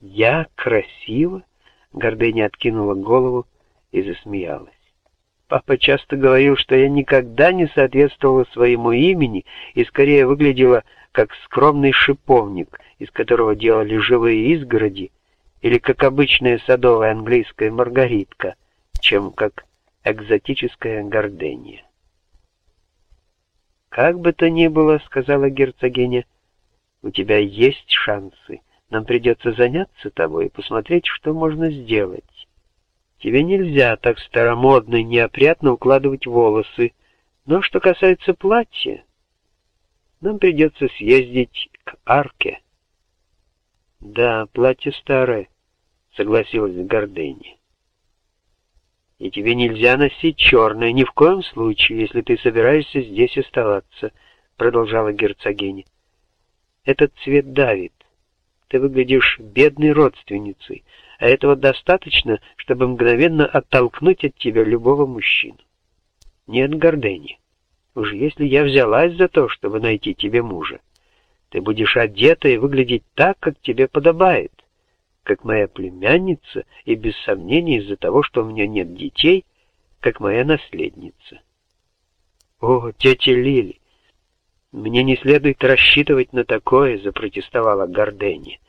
Я красива? Гордыня откинула голову и засмеялась. Папа часто говорил, что я никогда не соответствовала своему имени и скорее выглядела как скромный шиповник, из которого делали живые изгороди, или как обычная садовая английская маргаритка, чем как экзотическая гордыня. «Как бы то ни было, — сказала герцогиня, — у тебя есть шансы. Нам придется заняться тобой и посмотреть, что можно сделать. Тебе нельзя так старомодно и неопрятно укладывать волосы. Но что касается платья, нам придется съездить к арке. Да, платье старое, согласилась Гордыня. И тебе нельзя носить черное, ни в коем случае, если ты собираешься здесь оставаться, продолжала герцогиня. Этот цвет давит. Ты выглядишь бедной родственницей, а этого достаточно, чтобы мгновенно оттолкнуть от тебя любого мужчину. Нет гордыни. Уж если я взялась за то, чтобы найти тебе мужа, ты будешь одета и выглядеть так, как тебе подобает, как моя племянница, и без сомнения из-за того, что у меня нет детей, как моя наследница. О, тетя Лили, мне не следует рассчитывать на такое, запротестовала Гордени.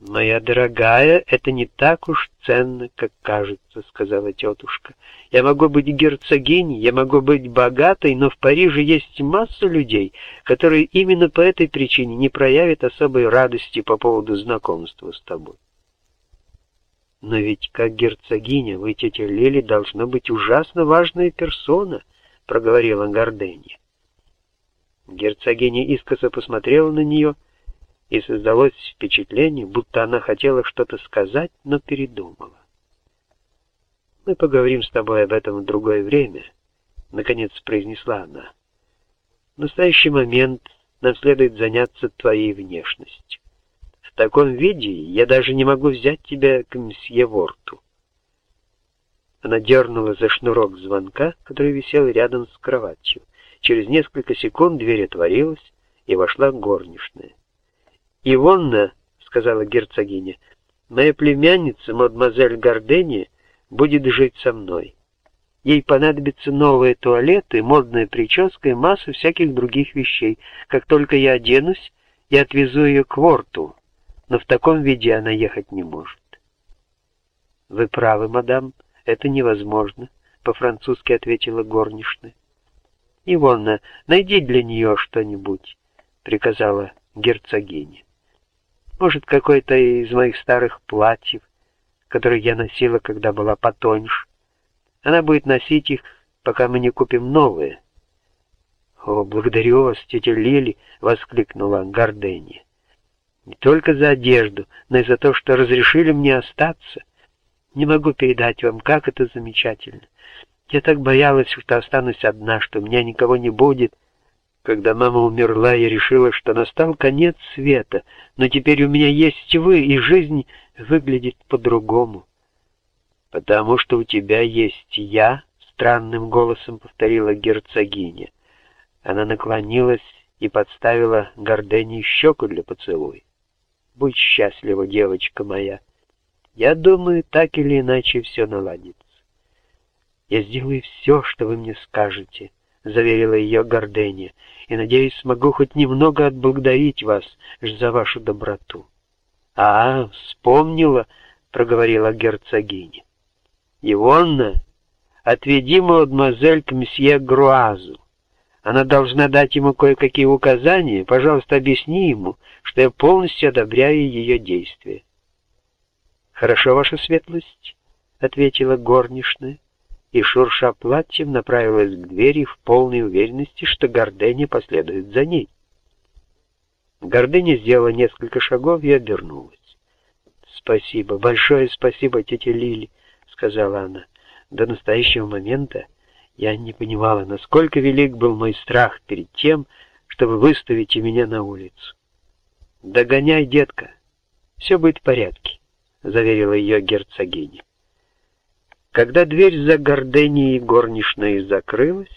«Моя дорогая, это не так уж ценно, как кажется», — сказала тетушка. «Я могу быть герцогиней, я могу быть богатой, но в Париже есть масса людей, которые именно по этой причине не проявят особой радости по поводу знакомства с тобой». «Но ведь как герцогиня вы, тетя Лили, должна быть ужасно важная персона», — проговорила Горденья. Герцогиня искоса посмотрела на нее — и создалось впечатление, будто она хотела что-то сказать, но передумала. «Мы поговорим с тобой об этом в другое время», — наконец произнесла она. «В настоящий момент нам следует заняться твоей внешностью. В таком виде я даже не могу взять тебя к мсье Ворту». Она дернула за шнурок звонка, который висел рядом с кроватью. Через несколько секунд дверь отворилась, и вошла горничная. «Ивонна», — сказала герцогиня, — «моя племянница, мадемуазель Гордения, будет жить со мной. Ей понадобятся новые туалеты, модная прическа и масса всяких других вещей. Как только я оденусь, я отвезу ее к Ворту, но в таком виде она ехать не может». «Вы правы, мадам, это невозможно», — по-французски ответила горничная. «Ивонна, найди для нее что-нибудь», — приказала герцогиня. Может, какое-то из моих старых платьев, которые я носила, когда была потоньше. Она будет носить их, пока мы не купим новые. «О, благодарю вас, тетя Лили!» — воскликнула Горденья. «Не только за одежду, но и за то, что разрешили мне остаться. Не могу передать вам, как это замечательно. Я так боялась, что останусь одна, что у меня никого не будет, когда мама умерла, я решила, что настал конец света, но теперь у меня есть вы, и жизнь выглядит по-другому. «Потому что у тебя есть я», — странным голосом повторила герцогиня. Она наклонилась и подставила Гордене щеку для поцелуя. «Будь счастлива, девочка моя. Я думаю, так или иначе все наладится. Я сделаю все, что вы мне скажете». — заверила ее Гордения, — «и, надеюсь, смогу хоть немного отблагодарить вас за вашу доброту». «А, вспомнила», — проговорила герцогиня. «Ивонна, отведи мадемуазель к месье Груазу. Она должна дать ему кое-какие указания. Пожалуйста, объясни ему, что я полностью одобряю ее действия». «Хорошо, ваша светлость», — ответила горничная и, шурша платьем, направилась к двери в полной уверенности, что Гордыня последует за ней. Гордыня сделала несколько шагов и обернулась. «Спасибо, большое спасибо, тетя Лили», — сказала она. До настоящего момента я не понимала, насколько велик был мой страх перед тем, чтобы выставить меня на улицу. «Догоняй, детка, все будет в порядке», — заверила ее герцогиня. Когда дверь за горденией горничной закрылась,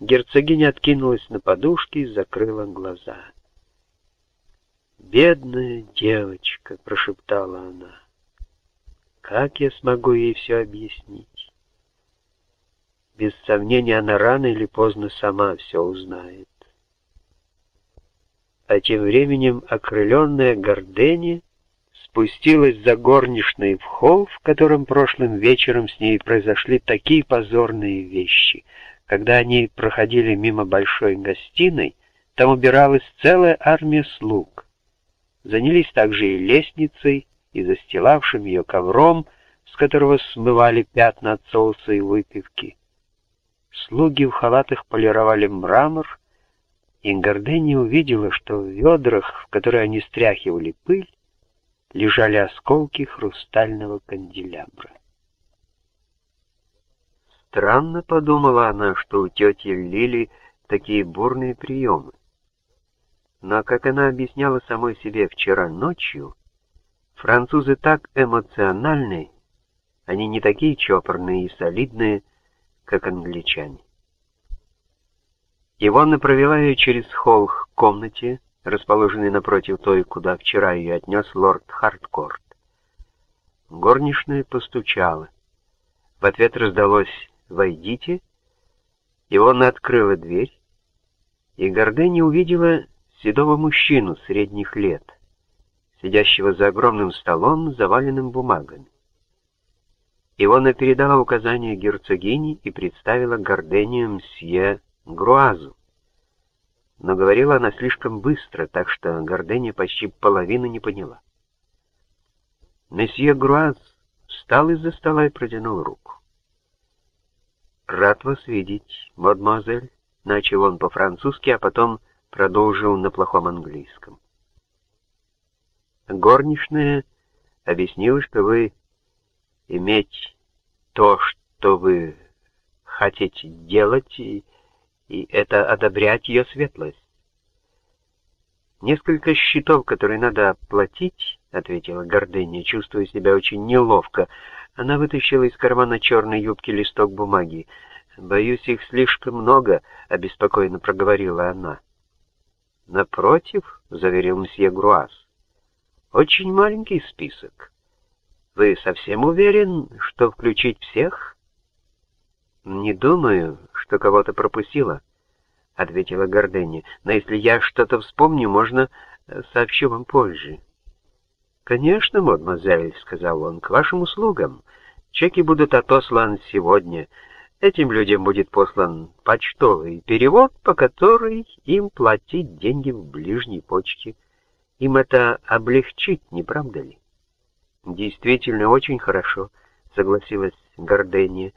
герцогиня откинулась на подушки и закрыла глаза. «Бедная девочка», — прошептала она. «Как я смогу ей все объяснить?» Без сомнения, она рано или поздно сама все узнает. А тем временем окрыленная Гордени спустилась за горничной в холл, в котором прошлым вечером с ней произошли такие позорные вещи. Когда они проходили мимо большой гостиной, там убиралась целая армия слуг. Занялись также и лестницей, и застилавшим ее ковром, с которого смывали пятна от соуса и выпивки. Слуги в халатах полировали мрамор, и Гордени увидела, что в ведрах, в которые они стряхивали пыль, лежали осколки хрустального канделябра. Странно, подумала она, что у тети Лили такие бурные приемы. Но, как она объясняла самой себе вчера ночью, французы так эмоциональны, они не такие чопорные и солидные, как англичане. Ивонна провела ее через холл к комнате, расположенной напротив той, куда вчера ее отнес лорд Харткорт. Горничная постучала. В ответ раздалось «Войдите». Ивонна открыла дверь, и Гордени увидела седого мужчину средних лет, сидящего за огромным столом, заваленным бумагами. Ивона передала указания герцогине и представила Гордению мсье Груазу. Но говорила она слишком быстро, так что Гордения почти половину не поняла. Месье Груаз встал из-за стола и протянул руку. «Рад вас видеть, мадемуазель», — начал он по-французски, а потом продолжил на плохом английском. Горничная объяснила, что вы иметь то, что вы хотите делать, и и это одобрять ее светлость. «Несколько счетов, которые надо оплатить», — ответила Гордыня, чувствуя себя очень неловко. Она вытащила из кармана черной юбки листок бумаги. «Боюсь, их слишком много», — обеспокоенно проговорила она. «Напротив», — заверил мсье Груас, — «очень маленький список. Вы совсем уверен, что включить всех?» «Не думаю, что кого-то пропустила», — ответила Гордени. «Но если я что-то вспомню, можно э, сообщу вам позже». «Конечно, мадемуазель», — сказал он, — «к вашим услугам. Чеки будут отосланы сегодня. Этим людям будет послан почтовый перевод, по которой им платить деньги в ближней почте. Им это облегчит, не правда ли?» «Действительно, очень хорошо», — согласилась Гордения.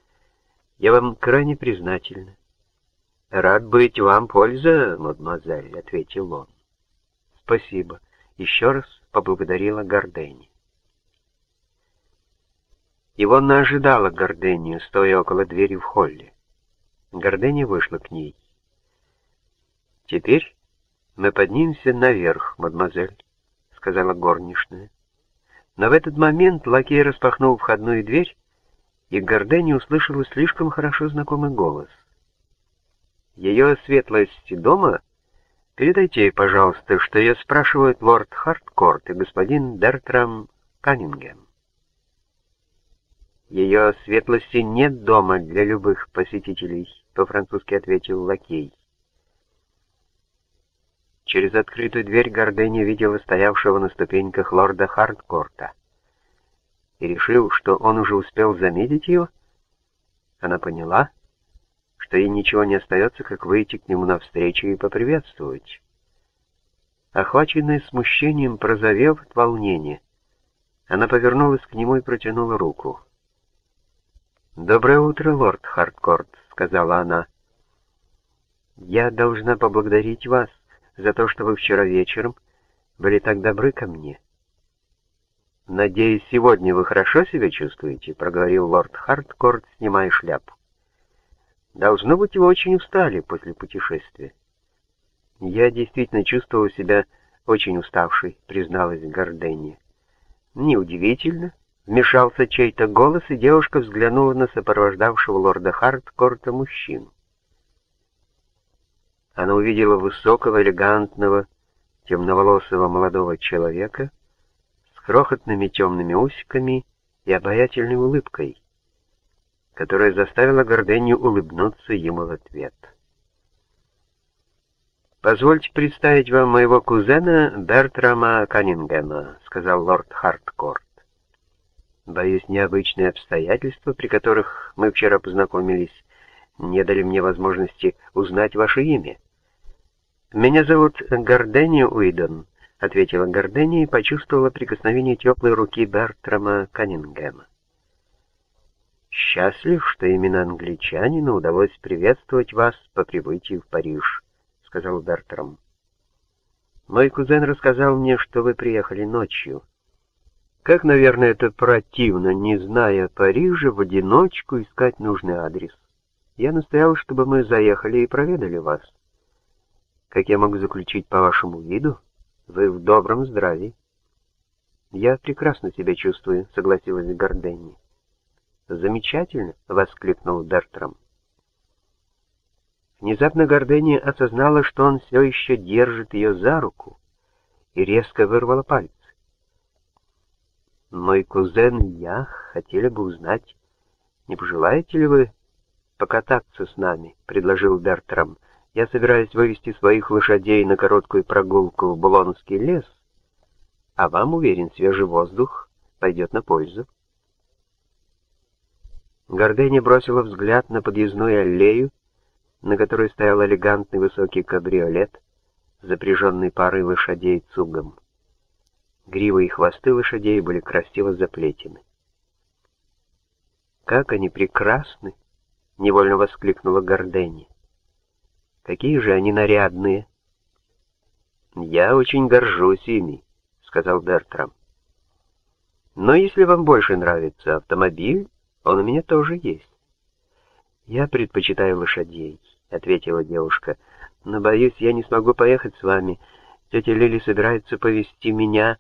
Я вам крайне признательна. Рад быть вам польза, мадемуазель, ответил он. Спасибо. Еще раз поблагодарила Гордени. Ивонна ожидала Гордению, стоя около двери в холле. Гордения вышла к ней. «Теперь мы поднимемся наверх, мадемуазель», — сказала горничная. Но в этот момент лакей распахнул входную дверь, и Гордени услышала слишком хорошо знакомый голос. «Ее светлость дома? Передайте пожалуйста, что ее спрашивают лорд Харткорт и господин Бертрам Каннингем». «Ее светлости нет дома для любых посетителей», — по-французски ответил лакей. Через открытую дверь Гордени видела стоявшего на ступеньках лорда Харткорта и решил, что он уже успел заметить ее, она поняла, что ей ничего не остается, как выйти к нему навстречу и поприветствовать. Охваченная смущением, прозовев от волнения, она повернулась к нему и протянула руку. «Доброе утро, лорд Хардкорт», — сказала она. «Я должна поблагодарить вас за то, что вы вчера вечером были так добры ко мне». «Надеюсь, сегодня вы хорошо себя чувствуете?» — проговорил лорд Харткорт, снимая шляпу. «Должно быть, вы очень устали после путешествия». «Я действительно чувствовал себя очень уставшей», — призналась Горденни. «Неудивительно». Вмешался чей-то голос, и девушка взглянула на сопровождавшего лорда Харткорта мужчину. Она увидела высокого, элегантного, темноволосого молодого человека крохотными темными усиками и обаятельной улыбкой, которая заставила Горденью улыбнуться ему в ответ. «Позвольте представить вам моего кузена Бертрама Каннингема», — сказал лорд Харткорт. «Боюсь, необычные обстоятельства, при которых мы вчера познакомились, не дали мне возможности узнать ваше имя». «Меня зовут Гордени Уидон», — ответила Гордени и почувствовала прикосновение теплой руки Бертрама Каннингема. «Счастлив, что именно англичанину удалось приветствовать вас по прибытии в Париж», — сказал Бертрам. «Мой кузен рассказал мне, что вы приехали ночью. Как, наверное, это противно, не зная Парижа, в одиночку искать нужный адрес. Я настоял, чтобы мы заехали и проведали вас». Как я могу заключить по вашему виду, вы в добром здравии. Я прекрасно себя чувствую, согласилась Горденни. Замечательно, воскликнул Бертрам. Внезапно Горденни осознала, что он все еще держит ее за руку, и резко вырвала пальцы. Мой кузен и я хотели бы узнать, не пожелаете ли вы покататься с нами, предложил Бертрам. Я собираюсь вывести своих лошадей на короткую прогулку в Булонский лес, а вам, уверен, свежий воздух пойдет на пользу. Гордени бросила взгляд на подъездную аллею, на которой стоял элегантный высокий кабриолет, запряженный парой лошадей цугом. Гривы и хвосты лошадей были красиво заплетены. «Как они прекрасны!» — невольно воскликнула Гордени. Какие же они нарядные!» «Я очень горжусь ими», — сказал Бертрам. «Но если вам больше нравится автомобиль, он у меня тоже есть». «Я предпочитаю лошадей», — ответила девушка. «Но, боюсь, я не смогу поехать с вами. Тетя Лили собирается повезти меня...»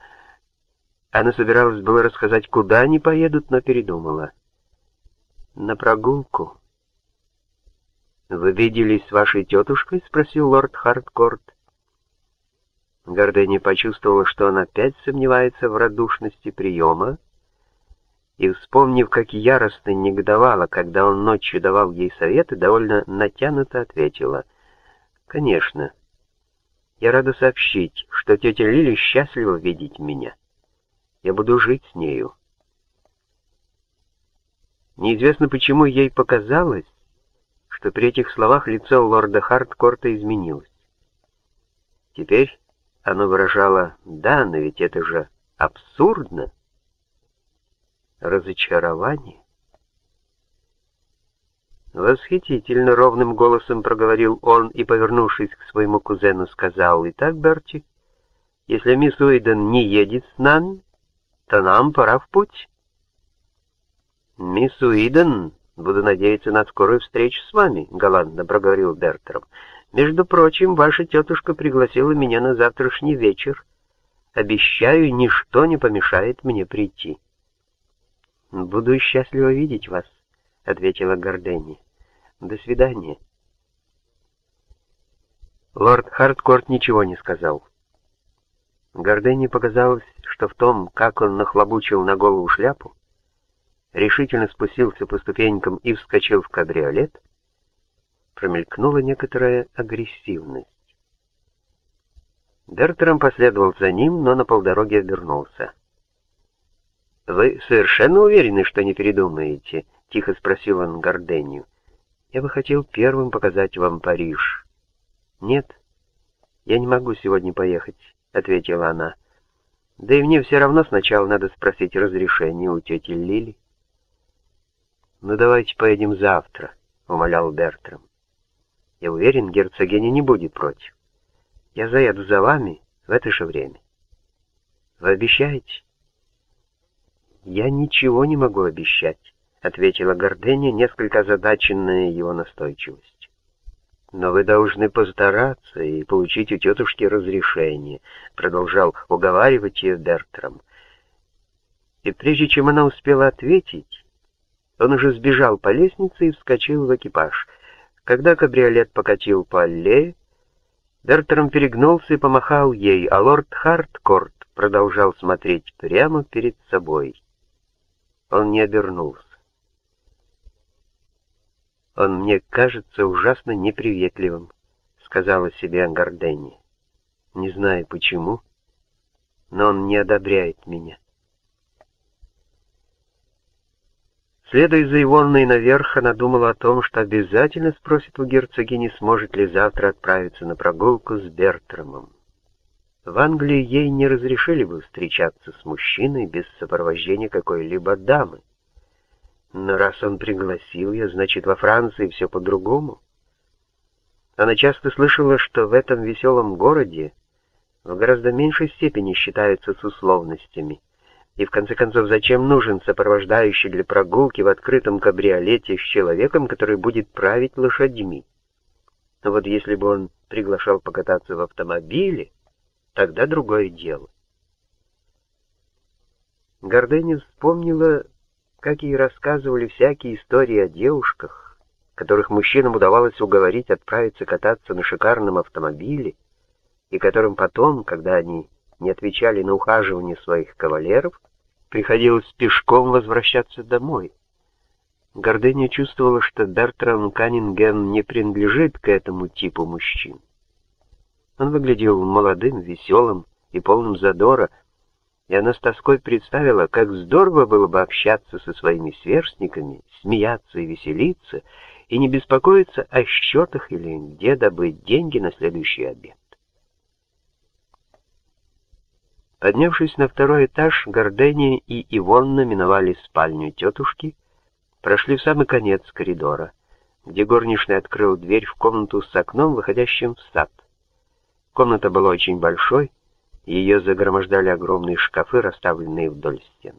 Она собиралась было рассказать, куда они поедут, но передумала. «На прогулку», «Вы виделись с вашей тетушкой?» — спросил лорд Хардкорт. Гордыня почувствовала, что он опять сомневается в радушности приема, и, вспомнив, как яростно негодовала, когда он ночью давал ей советы, довольно натянуто ответила. «Конечно. Я рада сообщить, что тетя Лили счастлива видеть меня. Я буду жить с нею». Неизвестно, почему ей показалось, что при этих словах лицо лорда Харткорта изменилось. Теперь оно выражало «да, но ведь это же абсурдно». Разочарование. Восхитительно ровным голосом проговорил он и, повернувшись к своему кузену, сказал, «Итак, Берти, если мисс Уэйден не едет с нами, то нам пора в путь». «Мисс Уидон «Буду надеяться на скорую встречу с вами», — галантно проговорил Бертрам. «Между прочим, ваша тетушка пригласила меня на завтрашний вечер. Обещаю, ничто не помешает мне прийти». «Буду счастлива видеть вас», — ответила Горденни. «До свидания». Лорд Хардкорт ничего не сказал. Горденни показалось, что в том, как он нахлобучил на голову шляпу, решительно спустился по ступенькам и вскочил в кабриолет, промелькнула некоторая агрессивность. Бертрам последовал за ним, но на полдороге обернулся. «Вы совершенно уверены, что не передумаете?» — тихо спросил он Горденью. «Я бы хотел первым показать вам Париж». «Нет, я не могу сегодня поехать», — ответила она. «Да и мне все равно сначала надо спросить разрешение у тети Лили». «Ну давайте поедем завтра», — умолял Бертрам. «Я уверен, герцогиня не будет против. Я заеду за вами в это же время. Вы обещаете?» «Я ничего не могу обещать», — ответила Гордыня, несколько озадаченная его настойчивостью. «Но вы должны постараться и получить у тетушки разрешение», — продолжал уговаривать ее Бертрам. И прежде чем она успела ответить, он уже сбежал по лестнице и вскочил в экипаж. Когда кабриолет покатил по аллее, Бертрам перегнулся и помахал ей, а лорд Харткорт продолжал смотреть прямо перед собой. Он не обернулся. «Он мне кажется ужасно неприветливым», — сказала себе Гордени. «Не знаю почему, но он не одобряет меня». Следуя за Ивонной наверх, она думала о том, что обязательно спросит у герцогини, сможет ли завтра отправиться на прогулку с Бертрамом. В Англии ей не разрешили бы встречаться с мужчиной без сопровождения какой-либо дамы. Но раз он пригласил ее, значит, во Франции все по-другому. Она часто слышала, что в этом веселом городе в гораздо меньшей степени считаются с условностями — и в конце концов, зачем нужен сопровождающий для прогулки в открытом кабриолете с человеком, который будет править лошадьми? Но вот если бы он приглашал покататься в автомобиле, тогда другое дело. Гордыня вспомнила, как ей рассказывали всякие истории о девушках, которых мужчинам удавалось уговорить отправиться кататься на шикарном автомобиле, и которым потом, когда они не отвечали на ухаживание своих кавалеров, приходилось пешком возвращаться домой. Гордыня чувствовала, что Бертран Каннингем не принадлежит к этому типу мужчин. Он выглядел молодым, веселым и полным задора, и она с тоской представила, как здорово было бы общаться со своими сверстниками, смеяться и веселиться, и не беспокоиться о счетах или где добыть деньги на следующий обед. Поднявшись на второй этаж, Гордения и Ивонна миновали спальню тетушки, прошли в самый конец коридора, где горничный открыл дверь в комнату с окном, выходящим в сад. Комната была очень большой, и ее загромождали огромные шкафы, расставленные вдоль стен.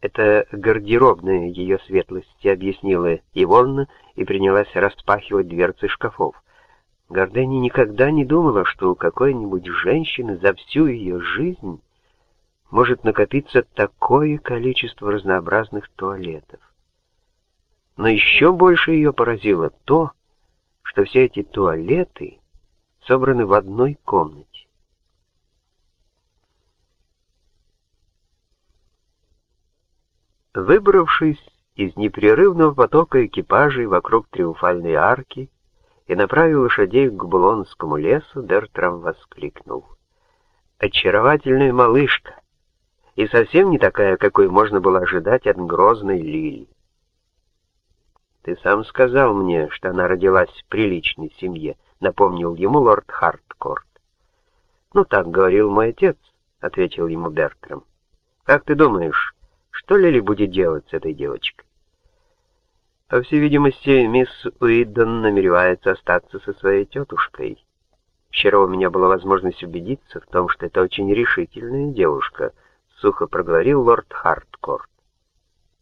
«Это гардеробная ее светлости», — объяснила Ивонна и принялась распахивать дверцы шкафов. Гордени никогда не думала, что у какой-нибудь женщины за всю ее жизнь может накопиться такое количество разнообразных туалетов. Но еще больше ее поразило то, что все эти туалеты собраны в одной комнате. Выбравшись из непрерывного потока экипажей вокруг Триумфальной арки, и направил лошадей к Булонскому лесу, Бертрам воскликнул. «Очаровательная малышка! И совсем не такая, какой можно было ожидать от грозной Лили. Ты сам сказал мне, что она родилась в приличной семье», — напомнил ему лорд Харткорт. «Ну, так говорил мой отец», — ответил ему Бертрам. «Как ты думаешь, что Лили будет делать с этой девочкой?» По всей видимости, мисс Уиддон намеревается остаться со своей тетушкой. Вчера у меня была возможность убедиться в том, что это очень решительная девушка, сухо проговорил лорд Харткорт.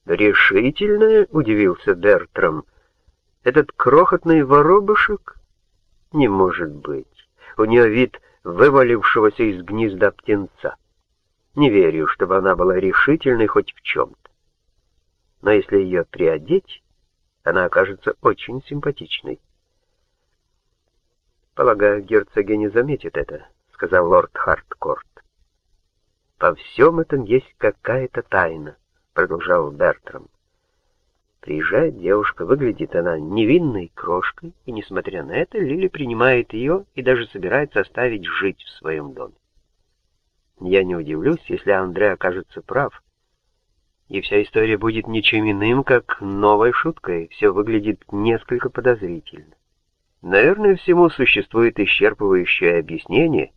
«Решительная?» — удивился Бертрам. «Этот крохотный воробушек? Не может быть. У нее вид вывалившегося из гнезда птенца. Не верю, чтобы она была решительной хоть в чем-то. Но если ее приодеть, она окажется очень симпатичной. «Полагаю, герцогиня заметит это», — сказал лорд Харткорт. «По всем этом есть какая-то тайна», — продолжал Бертрам. Приезжает девушка, выглядит она невинной крошкой, и, несмотря на это, Лили принимает ее и даже собирается оставить жить в своем доме. Я не удивлюсь, если Андре окажется прав, и вся история будет ничем иным, как новой шуткой. Все выглядит несколько подозрительно. Наверное, всему существует исчерпывающее объяснение,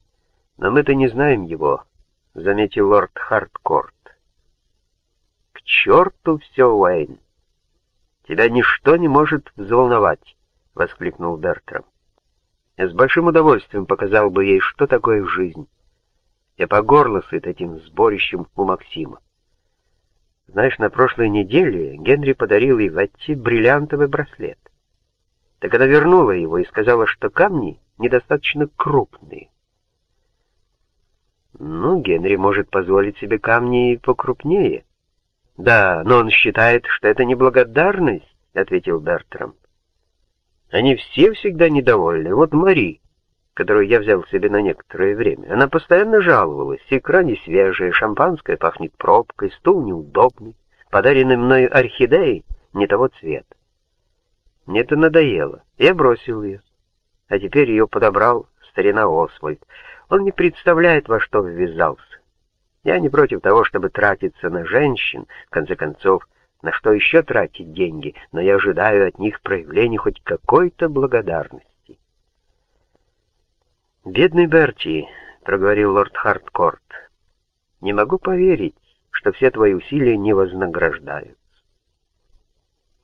но мы-то не знаем его, — заметил лорд Харткорт. К черту все, Уэйн! Тебя ничто не может взволновать, — воскликнул Бертрам. Я с большим удовольствием показал бы ей, что такое жизнь. Я по горло сыт этим сборищем у Максима. Знаешь, на прошлой неделе Генри подарил ей Ватти бриллиантовый браслет. Так она вернула его и сказала, что камни недостаточно крупные. Ну, Генри может позволить себе камни покрупнее. Да, но он считает, что это неблагодарность, — ответил Бертрам. Они все всегда недовольны. Вот Мари, которую я взял себе на некоторое время, она постоянно жаловалась. Икра не свежая, шампанское пахнет пробкой, стул неудобный, подаренный мной орхидеей не того цвета. Мне это надоело. Я бросил ее. А теперь ее подобрал старина Освальд. Он не представляет, во что ввязался. Я не против того, чтобы тратиться на женщин, в конце концов, на что еще тратить деньги, но я ожидаю от них проявления хоть какой-то благодарности. «Бедный Берти», — проговорил лорд Харткорт, — «не могу поверить, что все твои усилия не вознаграждаются.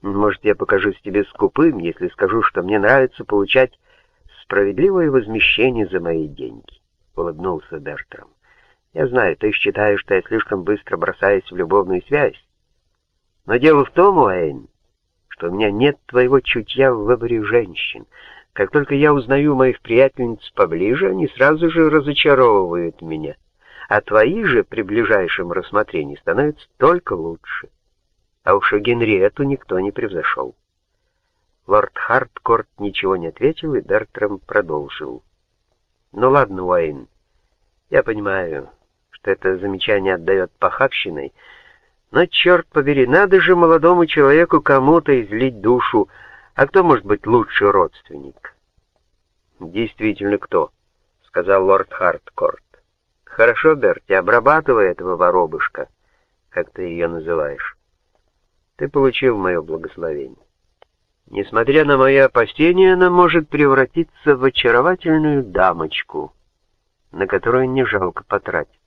Может, я покажусь тебе скупым, если скажу, что мне нравится получать справедливое возмещение за мои деньги», — улыбнулся Бертрам. «Я знаю, ты считаешь, что я слишком быстро бросаюсь в любовную связь, но дело в том, Уэйн, что у меня нет твоего чутья в выборе женщин. Как только я узнаю моих приятельниц поближе, они сразу же разочаровывают меня, а твои же при ближайшем рассмотрении становятся только лучше. А уж у Генриету никто не превзошел. Лорд Харткорт ничего не ответил, и Бертрам продолжил. «Ну ладно, Уэйн, я понимаю, что это замечание отдает похабщиной, но, черт побери, надо же молодому человеку кому-то излить душу, а кто может быть лучше родственник? Действительно, кто? Сказал лорд Харткорт. Хорошо, Берти, обрабатывай этого воробушка, как ты ее называешь. Ты получил мое благословение. Несмотря на мои опасения, она может превратиться в очаровательную дамочку, на которую не жалко потратить.